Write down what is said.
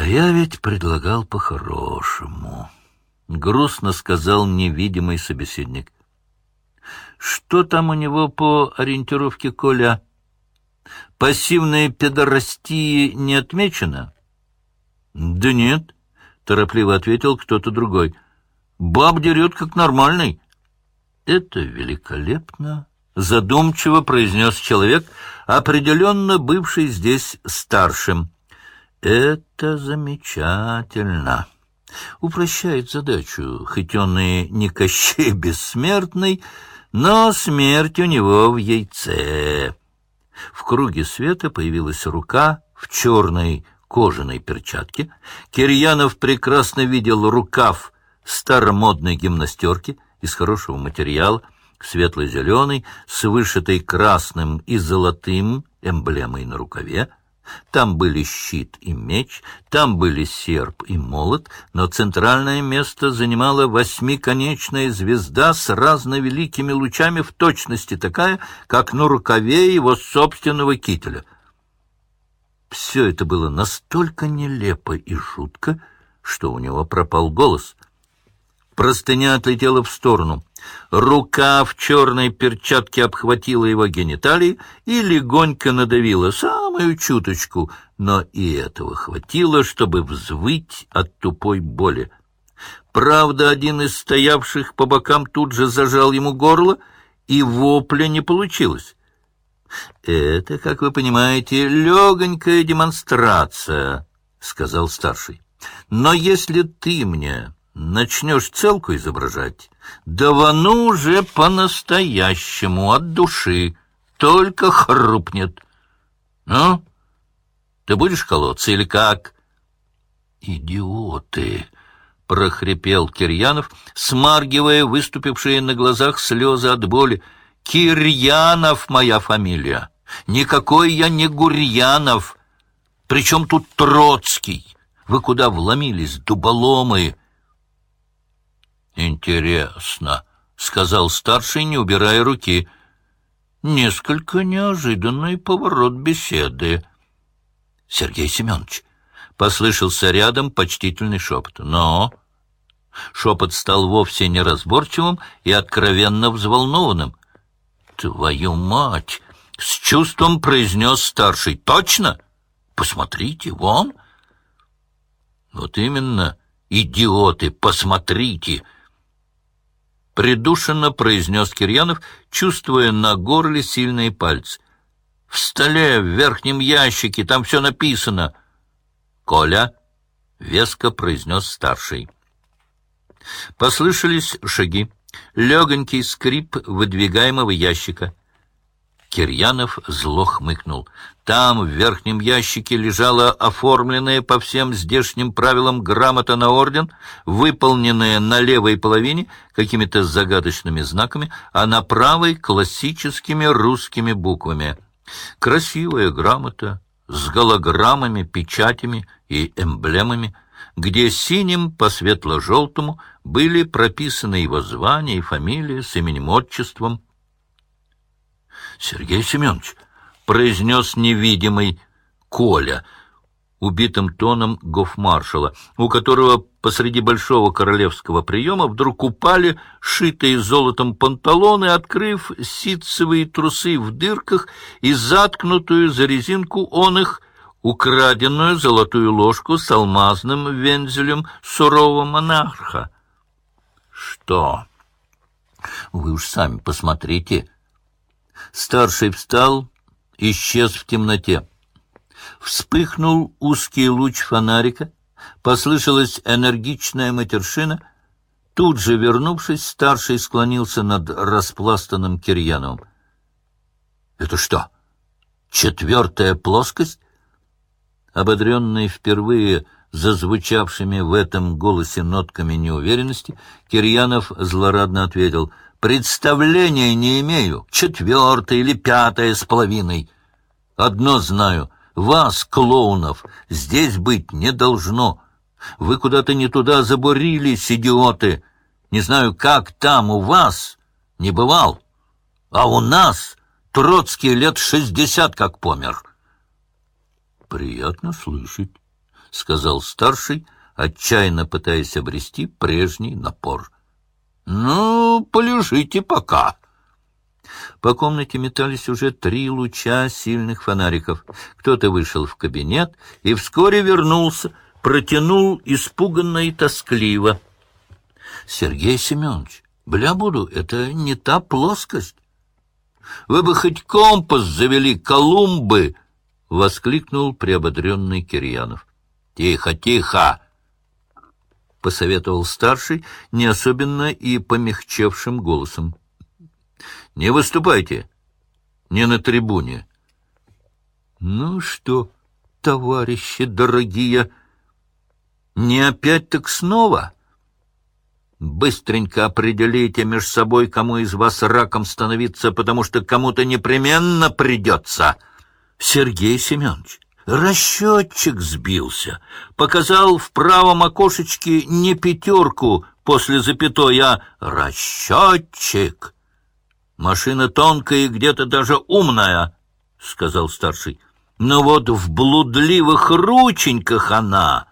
А я ведь предлагал по-хорошему. Грустно сказал невидимый собеседник. Что там у него по ориентировке Коля? Пассивная педорастии не отмечено? Да нет, торопливо ответил кто-то другой. Баб дерет как нормальный. Это великолепно, задумчиво произнес человек, определенно бывший здесь старшим. Это замечательно. Упрощает задачу, хоть он и не Кощей бессмертный, но смерть у него в яйце. В круге света появилась рука в черной кожаной перчатке. Кирьянов прекрасно видел рукав старомодной гимнастерки из хорошего материала, светло-зеленый, с вышитой красным и золотым эмблемой на рукаве. Там были щит и меч, там были серп и молот, но центральное место занимала восьмиконечная звезда с разновеликими лучами в точности такая, как на рукаве его собственного кителя. Все это было настолько нелепо и жутко, что у него пропал голос. Простыня отлетела в сторону. Рука в черной перчатке обхватила его гениталии и легонько надавила самую чуточку, но и этого хватило, чтобы взвыть от тупой боли. Правда, один из стоявших по бокам тут же зажал ему горло, и вопля не получилось. «Это, как вы понимаете, легонькая демонстрация», — сказал старший. «Но если ты мне начнешь целку изображать, давану уже по-настоящему, от души, только хрупнет. Ну, ты будешь колоться или как? Идиоты! — прохрипел Кирьянов, смаргивая выступившие на глазах слезы от боли. «Кирьянов моя фамилия! Никакой я не Гурьянов! Причем тут Троцкий! Вы куда вломились, дуболомы?» «Интересно», — сказал старший, не убирая руки. «Несколько неожиданный поворот беседы». «Сергей Семенович», — послышался рядом почтительный шепот. «Но...» Шепот стал вовсе неразборчивым и откровенно взволнованным. «Твою мать!» — с чувством произнес старший. «Точно? Посмотрите, вон!» «Вот именно, идиоты, посмотрите!» Придушенно произнес Кирьянов, чувствуя на горле сильные пальцы. «В столе, в верхнем ящике, там все написано». «Коля», — веско произнес старший. Послышались шаги, легонький скрип выдвигаемого ящика. Кирьянов зло хмыкнул. Там, в верхнем ящике, лежала оформленная по всем здешним правилам грамота на орден, выполненная на левой половине какими-то загадочными знаками, а на правой — классическими русскими буквами. Красивая грамота с голограммами, печатями и эмблемами, где синим по светло-желтому были прописаны его звание и фамилия с именем-отчеством, Сергей Семенович, произнес невидимый Коля, убитым тоном гофмаршала, у которого посреди большого королевского приема вдруг упали шитые золотом панталоны, открыв ситцевые трусы в дырках и заткнутую за резинку он их украденную золотую ложку с алмазным вензелем сурового монарха. Что? Вы уж сами посмотрите, Старший встал, исчез в темноте. Вспыхнул узкий луч фонарика, послышалась энергичная матершина. Тут же, вернувшись, старший склонился над распластанным Кирьяновым. — Это что, четвертая плоскость? Ободренный впервые зазвучавшими в этом голосе нотками неуверенности, Кирьянов злорадно ответил — Представления не имею, четвертое или пятое с половиной. Одно знаю, вас, клоунов, здесь быть не должно. Вы куда-то не туда забурились, идиоты. Не знаю, как там у вас, не бывал. А у нас Троцкий лет шестьдесят как помер. Приятно слышать. — сказал старший, отчаянно пытаясь обрести прежний напор. — Ну, полежите пока. По комнате метались уже три луча сильных фонариков. Кто-то вышел в кабинет и вскоре вернулся, протянул испуганно и тоскливо. — Сергей Семенович, бля буду, это не та плоскость. Вы бы хоть компас завели, Колумбы! — воскликнул приободренный Кирьянов. — Тихо, тихо! — посоветовал старший, не особенно и помягчевшим голосом. — Не выступайте, не на трибуне. — Ну что, товарищи дорогие, не опять так снова? Быстренько определите между собой, кому из вас раком становиться, потому что кому-то непременно придется. Сергей Семенович, Расчетчик сбился. Показал в правом окошечке не пятерку после запятой, а расчетчик. Машина тонкая и где-то даже умная, — сказал старший. Но вот в блудливых рученьках она